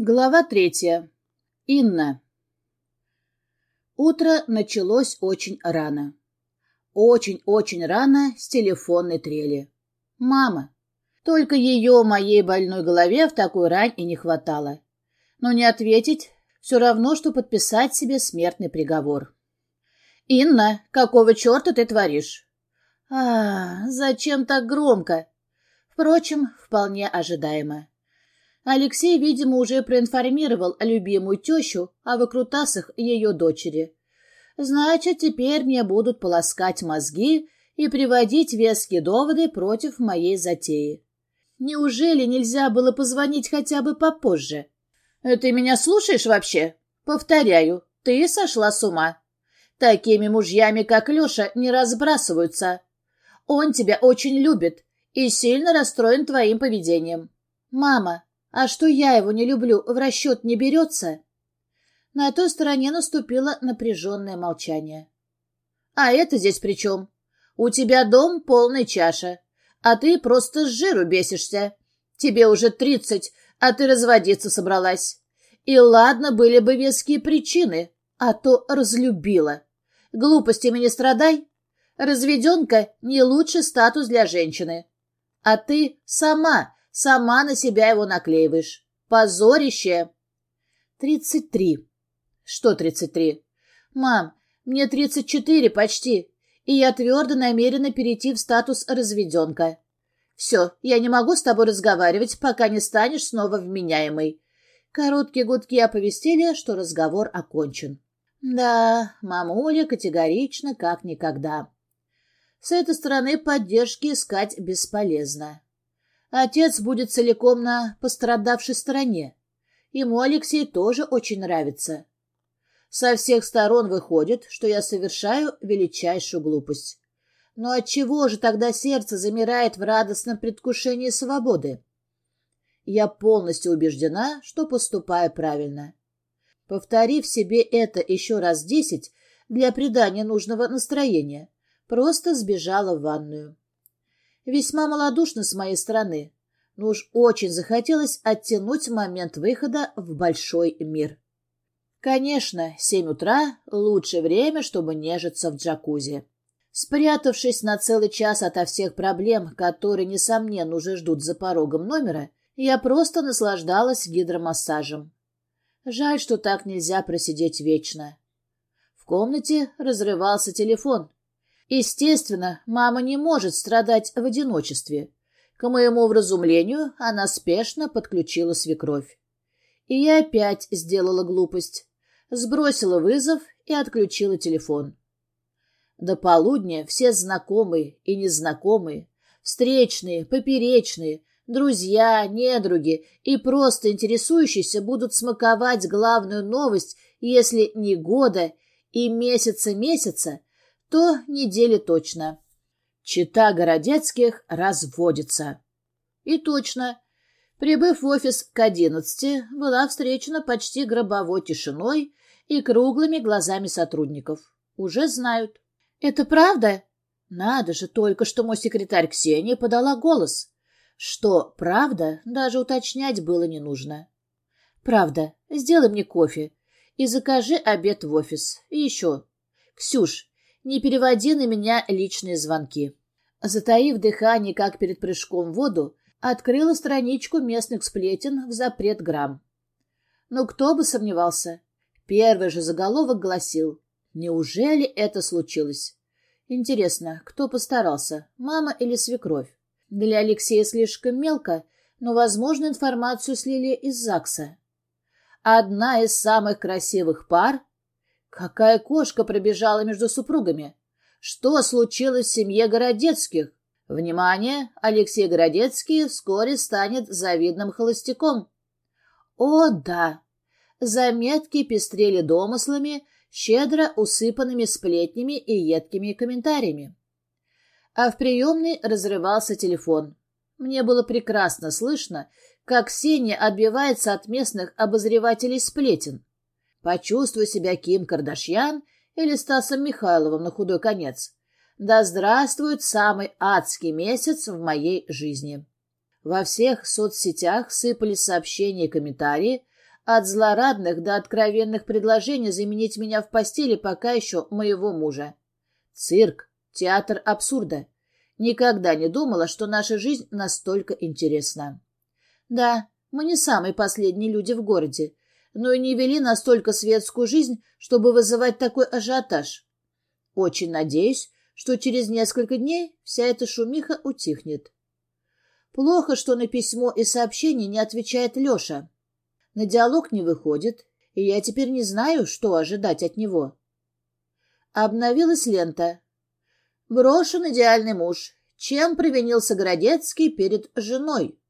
Глава третья. Инна. Утро началось очень рано. Очень-очень рано с телефонной трели. Мама. Только ее моей больной голове в такой рань и не хватало. Но не ответить все равно, что подписать себе смертный приговор. «Инна, какого черта ты творишь?» «А, зачем так громко?» Впрочем, вполне ожидаемо. Алексей, видимо, уже проинформировал любимую тещу о выкрутасах ее дочери. Значит, теперь мне будут полоскать мозги и приводить веские доводы против моей затеи. Неужели нельзя было позвонить хотя бы попозже? Ты меня слушаешь вообще? Повторяю, ты сошла с ума. Такими мужьями, как Леша, не разбрасываются. Он тебя очень любит и сильно расстроен твоим поведением. Мама, а что я его не люблю, в расчет не берется? На той стороне наступило напряженное молчание. А это здесь при чем? У тебя дом полная чаша, а ты просто с жиру бесишься. Тебе уже тридцать, а ты разводиться собралась. И ладно, были бы веские причины, а то разлюбила. Глупостями не страдай. Разведенка — не лучший статус для женщины. А ты сама Сама на себя его наклеиваешь. Позорище. Тридцать три. Что тридцать три? Мам, мне тридцать четыре почти, и я твердо намерена перейти в статус разведенка. Все, я не могу с тобой разговаривать, пока не станешь снова вменяемой. Короткие гудки оповестили, что разговор окончен. Да, мамуля категорично, как никогда. С этой стороны поддержки искать бесполезно. Отец будет целиком на пострадавшей стороне. Ему Алексей тоже очень нравится. Со всех сторон выходит, что я совершаю величайшую глупость. Но отчего же тогда сердце замирает в радостном предвкушении свободы? Я полностью убеждена, что поступаю правильно. Повторив себе это еще раз десять для придания нужного настроения, просто сбежала в ванную. Весьма малодушно с моей стороны, но уж очень захотелось оттянуть момент выхода в большой мир. Конечно, семь утра — лучшее время, чтобы нежиться в джакузи. Спрятавшись на целый час ото всех проблем, которые, несомненно, уже ждут за порогом номера, я просто наслаждалась гидромассажем. Жаль, что так нельзя просидеть вечно. В комнате разрывался телефон. Естественно, мама не может страдать в одиночестве. К моему вразумлению она спешно подключила свекровь. И я опять сделала глупость. Сбросила вызов и отключила телефон. До полудня все знакомые и незнакомые, встречные, поперечные, друзья, недруги и просто интересующиеся будут смаковать главную новость, если не года и месяца-месяца, то недели точно. Чита Городецких разводится. И точно. Прибыв в офис к одиннадцати, была встречена почти гробовой тишиной и круглыми глазами сотрудников. Уже знают. «Это правда?» Надо же, только что мой секретарь Ксения подала голос. Что правда, даже уточнять было не нужно. «Правда. Сделай мне кофе и закажи обед в офис. И еще. Ксюш, не переводи на меня личные звонки. Затаив дыхание, как перед прыжком в воду, открыла страничку местных сплетен в запрет грамм. Но кто бы сомневался. Первый же заголовок гласил «Неужели это случилось?» Интересно, кто постарался, мама или свекровь? Для Алексея слишком мелко, но, возможно, информацию слили из ЗАГСа. Одна из самых красивых пар Какая кошка пробежала между супругами? Что случилось в семье Городецких? Внимание! Алексей Городецкий вскоре станет завидным холостяком. О, да! Заметки пестрели домыслами, щедро усыпанными сплетнями и едкими комментариями. А в приемной разрывался телефон. Мне было прекрасно слышно, как Ксения отбивается от местных обозревателей сплетен. Почувствуй себя Ким Кардашьян или Стасом Михайловым на худой конец. Да здравствует самый адский месяц в моей жизни. Во всех соцсетях сыпались сообщения и комментарии, От злорадных до откровенных предложений заменить меня в постели пока еще моего мужа. Цирк, театр абсурда. Никогда не думала, что наша жизнь настолько интересна. Да, мы не самые последние люди в городе, но и не вели настолько светскую жизнь, чтобы вызывать такой ажиотаж. Очень надеюсь, что через несколько дней вся эта шумиха утихнет. Плохо, что на письмо и сообщение не отвечает Леша. На диалог не выходит, и я теперь не знаю, что ожидать от него. Обновилась лента. Брошен идеальный муж. Чем провинился Городецкий перед женой?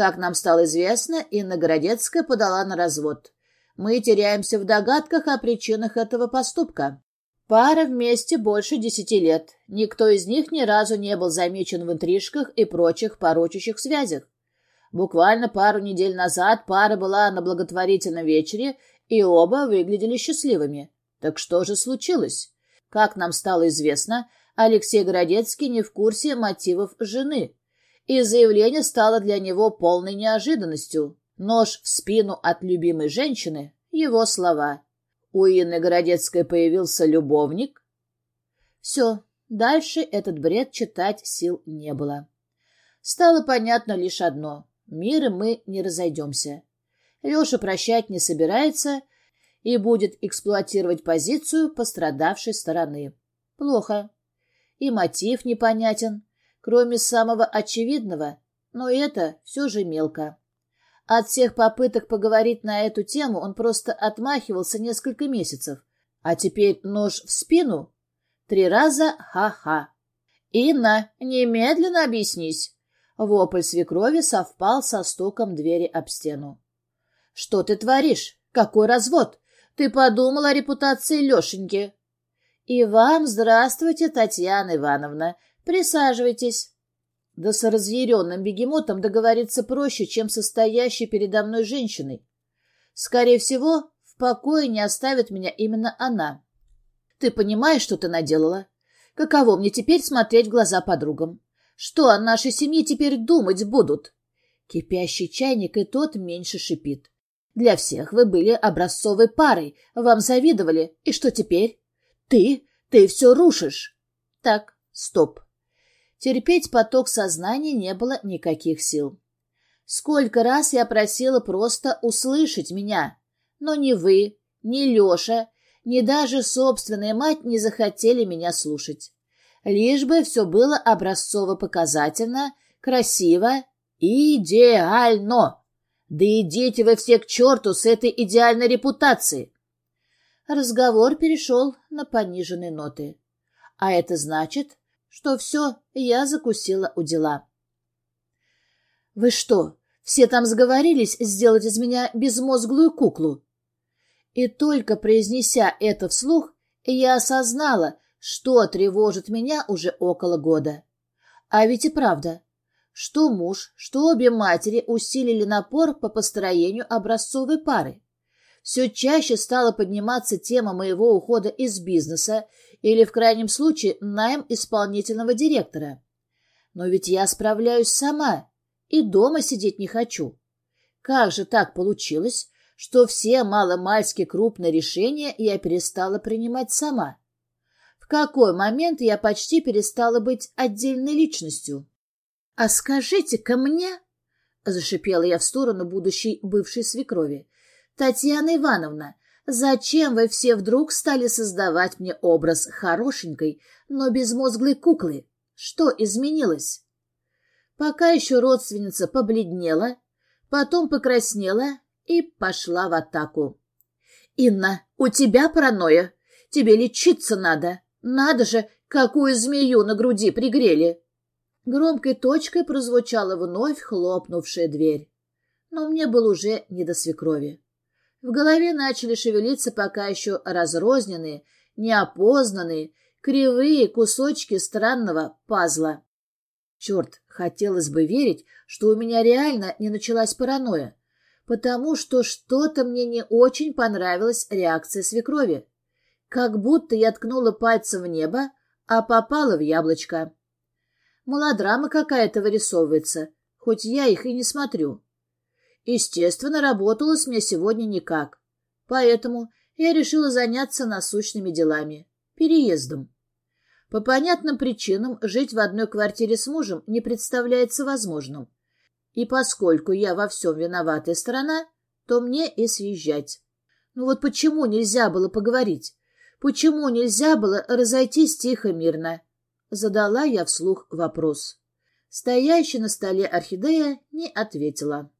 Как нам стало известно, Инна Городецкая подала на развод. Мы теряемся в догадках о причинах этого поступка. Пара вместе больше десяти лет. Никто из них ни разу не был замечен в интрижках и прочих порочащих связях. Буквально пару недель назад пара была на благотворительном вечере, и оба выглядели счастливыми. Так что же случилось? Как нам стало известно, Алексей Городецкий не в курсе мотивов жены, и заявление стало для него полной неожиданностью. Нож в спину от любимой женщины — его слова. У Инны Городецкой появился любовник. Все, дальше этот бред читать сил не было. Стало понятно лишь одно — миром мы не разойдемся. Леша прощать не собирается и будет эксплуатировать позицию пострадавшей стороны. Плохо. И мотив непонятен, кроме самого очевидного, но это все же мелко. От всех попыток поговорить на эту тему он просто отмахивался несколько месяцев. А теперь нож в спину? Три раза ха-ха. «Инна, немедленно объяснись!» Вопль свекрови совпал со стуком двери об стену. «Что ты творишь? Какой развод? Ты подумала о репутации Лешеньки?» «И вам здравствуйте, Татьяна Ивановна. Присаживайтесь». Да с разъяренным бегемотом договориться проще, чем со стоящей передо мной женщиной. Скорее всего, в покое не оставит меня именно она. Ты понимаешь, что ты наделала? Каково мне теперь смотреть в глаза подругам? Что о нашей семье теперь думать будут? Кипящий чайник и тот меньше шипит. Для всех вы были образцовой парой, вам завидовали. И что теперь? Ты, ты все рушишь. Так, стоп. Терпеть поток сознания не было никаких сил. Сколько раз я просила просто услышать меня, но ни вы, ни Леша, ни даже собственная мать не захотели меня слушать. Лишь бы все было образцово-показательно, красиво идеально. Да идите вы все к черту с этой идеальной репутацией. Разговор перешел на пониженные ноты. А это значит, что все, я закусила у дела. «Вы что, все там сговорились сделать из меня безмозглую куклу?» И только произнеся это вслух, я осознала, что тревожит меня уже около года. А ведь и правда, что муж, что обе матери усилили напор по построению образцовой пары. Все чаще стала подниматься тема моего ухода из бизнеса или, в крайнем случае, найм исполнительного директора. Но ведь я справляюсь сама и дома сидеть не хочу. Как же так получилось, что все маломальски крупные решения я перестала принимать сама? В какой момент я почти перестала быть отдельной личностью? — А скажите-ка мне, — зашипела я в сторону будущей бывшей свекрови, — Татьяна Ивановна, Зачем вы все вдруг стали создавать мне образ хорошенькой, но безмозглой куклы? Что изменилось? Пока еще родственница побледнела, потом покраснела и пошла в атаку. «Инна, у тебя паранойя. Тебе лечиться надо. Надо же, какую змею на груди пригрели!» Громкой точкой прозвучала вновь хлопнувшая дверь. Но мне было уже не до свекрови. В голове начали шевелиться пока еще разрозненные, неопознанные, кривые кусочки странного пазла. Черт, хотелось бы верить, что у меня реально не началась паранойя, потому что что-то мне не очень понравилась реакция свекрови. Как будто я ткнула пальцем в небо, а попала в яблочко. Мелодрама какая-то вырисовывается, хоть я их и не смотрю. Естественно, работалось мне сегодня никак. Поэтому я решила заняться насущными делами — переездом. По понятным причинам жить в одной квартире с мужем не представляется возможным. И поскольку я во всем виноватая сторона, то мне и съезжать. Ну вот почему нельзя было поговорить? Почему нельзя было разойтись тихо-мирно? Задала я вслух вопрос. Стоящая на столе орхидея не ответила.